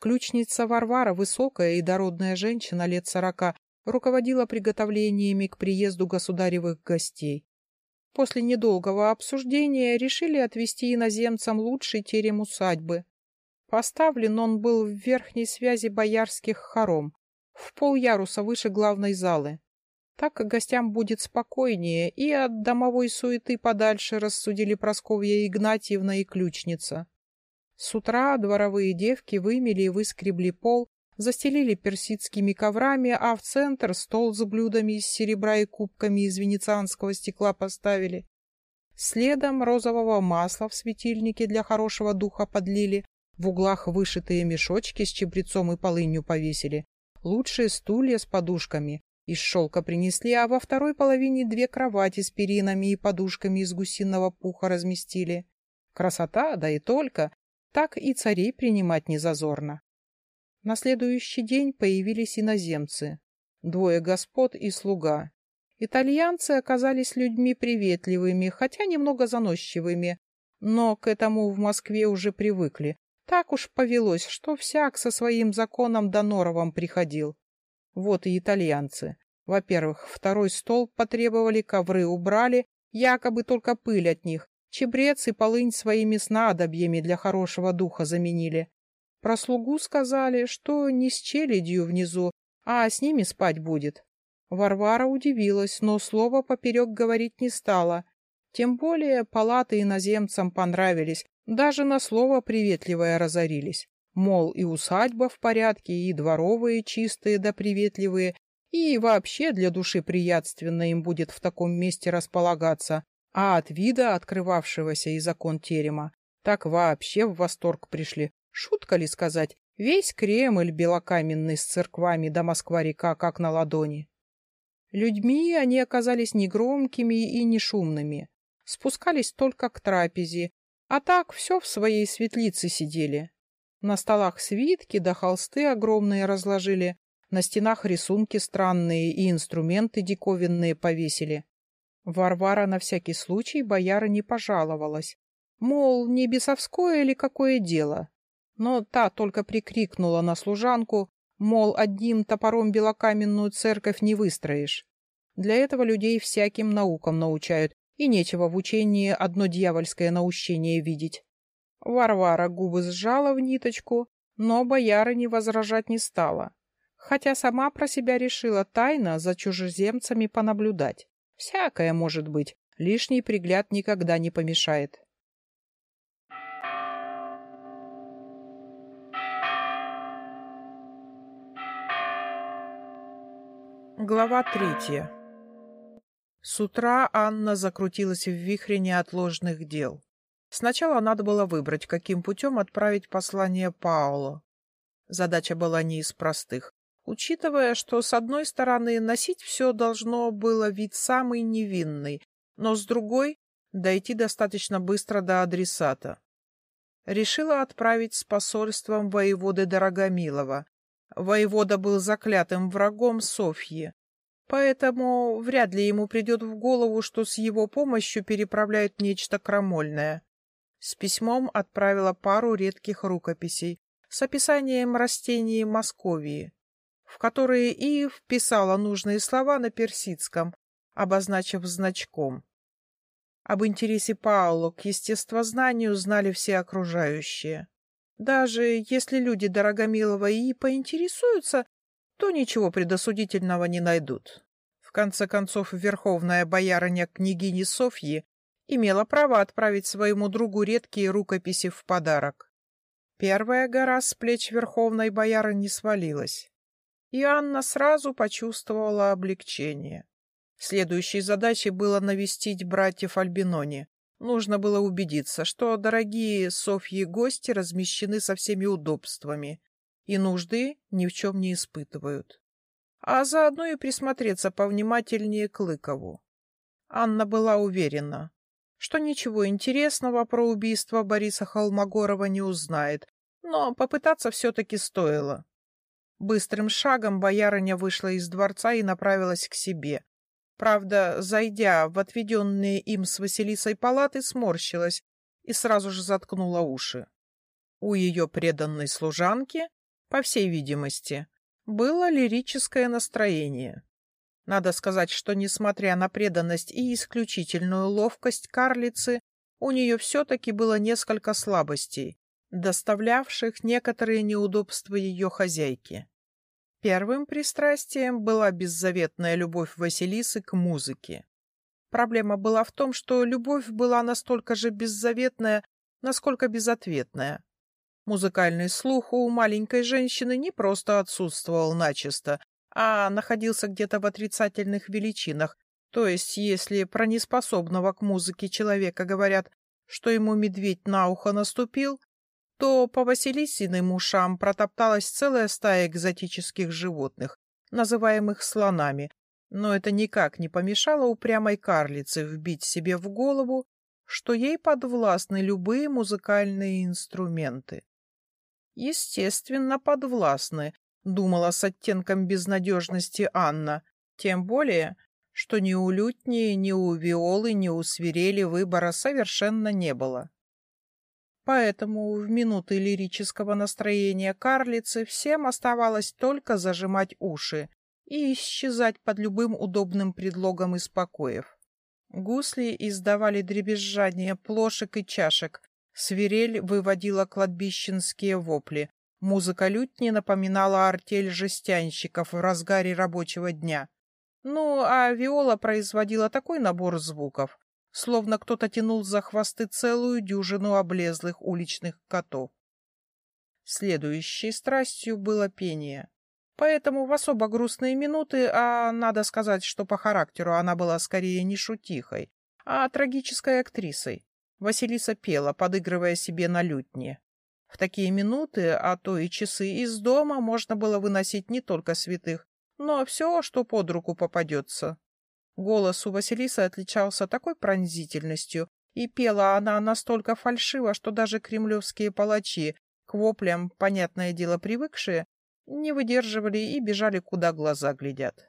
Ключница Варвара, высокая и дородная женщина лет сорока, руководила приготовлениями к приезду государевых гостей. После недолгого обсуждения решили отвезти иноземцам лучший терем усадьбы. Поставлен он был в верхней связи боярских хором, в поляруса выше главной залы. Так гостям будет спокойнее, и от домовой суеты подальше рассудили Просковья Игнатьевна и ключница. С утра дворовые девки вымели и выскребли пол, застелили персидскими коврами, а в центр стол с блюдами из серебра и кубками из венецианского стекла поставили. Следом розового масла в светильнике для хорошего духа подлили, в углах вышитые мешочки с чебрецом и полынью повесили, лучшие стулья с подушками, из шелка принесли, а во второй половине две кровати с перинами и подушками из гусиного пуха разместили. Красота, да и только. Так и царей принимать не зазорно. На следующий день появились иноземцы. Двое господ и слуга. Итальянцы оказались людьми приветливыми, хотя немного заносчивыми, но к этому в Москве уже привыкли. Так уж повелось, что всяк со своим законом да норовом приходил. Вот и итальянцы. Во-первых, второй стол потребовали, ковры убрали, якобы только пыль от них. Чебрец и полынь своими снадобьями для хорошего духа заменили. Про слугу сказали, что не с челядью внизу, а с ними спать будет. Варвара удивилась, но слова поперек говорить не стала. Тем более палаты иноземцам понравились, даже на слово приветливое разорились. Мол, и усадьба в порядке, и дворовые чистые да приветливые, и вообще для души приятственно им будет в таком месте располагаться, а от вида открывавшегося из окон терема так вообще в восторг пришли. Шутка ли сказать, весь Кремль белокаменный с церквами до Москва-река как на ладони. Людьми они оказались негромкими и не шумными, спускались только к трапезе, а так все в своей светлице сидели. На столах свитки да холсты огромные разложили, на стенах рисунки странные и инструменты диковинные повесили. Варвара на всякий случай бояра не пожаловалась. Мол, не бесовское ли какое дело? Но та только прикрикнула на служанку, мол, одним топором белокаменную церковь не выстроишь. Для этого людей всяким наукам научают, и нечего в учении одно дьявольское наущение видеть. Варвара губы сжала в ниточку, но бояра не возражать не стала, хотя сама про себя решила тайно за чужеземцами понаблюдать. Всякое может быть, лишний пригляд никогда не помешает. Глава третья С утра Анна закрутилась в вихре неотложных дел. Сначала надо было выбрать, каким путем отправить послание Паулу. Задача была не из простых. Учитывая, что с одной стороны носить все должно было вид самый невинный, но с другой — дойти достаточно быстро до адресата. Решила отправить с посольством воеводы Дорогомилова. Воевода был заклятым врагом Софьи, поэтому вряд ли ему придет в голову, что с его помощью переправляют нечто крамольное. С письмом отправила пару редких рукописей с описанием растений Московии, в которые и вписала нужные слова на персидском, обозначив значком. Об интересе Пауло к естествознанию знали все окружающие. Даже если люди Дорогомилова и поинтересуются, то ничего предосудительного не найдут. В конце концов, верховная боярыня княгини Софьи имела право отправить своему другу редкие рукописи в подарок. Первая гора с плеч верховной бояры не свалилась, и Анна сразу почувствовала облегчение. Следующей задачей было навестить братьев Альбинони. Нужно было убедиться, что дорогие Софьи гости размещены со всеми удобствами и нужды ни в чем не испытывают. А заодно и присмотреться повнимательнее к Лыкову. Анна была уверена, что ничего интересного про убийство Бориса Холмогорова не узнает, но попытаться все-таки стоило. Быстрым шагом боярыня вышла из дворца и направилась к себе. Правда, зайдя в отведенные им с Василисой палаты, сморщилась и сразу же заткнула уши. У ее преданной служанки по всей видимости, было лирическое настроение. Надо сказать, что, несмотря на преданность и исключительную ловкость карлицы, у нее все-таки было несколько слабостей, доставлявших некоторые неудобства ее хозяйке. Первым пристрастием была беззаветная любовь Василисы к музыке. Проблема была в том, что любовь была настолько же беззаветная, насколько безответная. Музыкальный слух у маленькой женщины не просто отсутствовал начисто, а находился где-то в отрицательных величинах. То есть, если про неспособного к музыке человека говорят, что ему медведь на ухо наступил, то по Василисиным ушам протопталась целая стая экзотических животных, называемых слонами, но это никак не помешало упрямой карлице вбить себе в голову, что ей подвластны любые музыкальные инструменты. Естественно, подвластны, думала с оттенком безнадежности Анна, тем более, что ни у лютни, ни у виолы, ни у свирели выбора совершенно не было. Поэтому в минуты лирического настроения карлицы всем оставалось только зажимать уши и исчезать под любым удобным предлогом из покоев. Гусли издавали дребезжание плошек и чашек, свирель выводила кладбищенские вопли, музыка лютни напоминала артель жестянщиков в разгаре рабочего дня. Ну, а виола производила такой набор звуков, словно кто-то тянул за хвосты целую дюжину облезлых уличных котов. Следующей страстью было пение. Поэтому в особо грустные минуты, а надо сказать, что по характеру она была скорее не шутихой, а трагической актрисой, Василиса пела, подыгрывая себе на лютне. В такие минуты, а то и часы из дома можно было выносить не только святых, но все, что под руку попадется. Голос у Василисы отличался такой пронзительностью, и пела она настолько фальшиво, что даже кремлевские палачи, к воплям, понятное дело, привыкшие, не выдерживали и бежали, куда глаза глядят.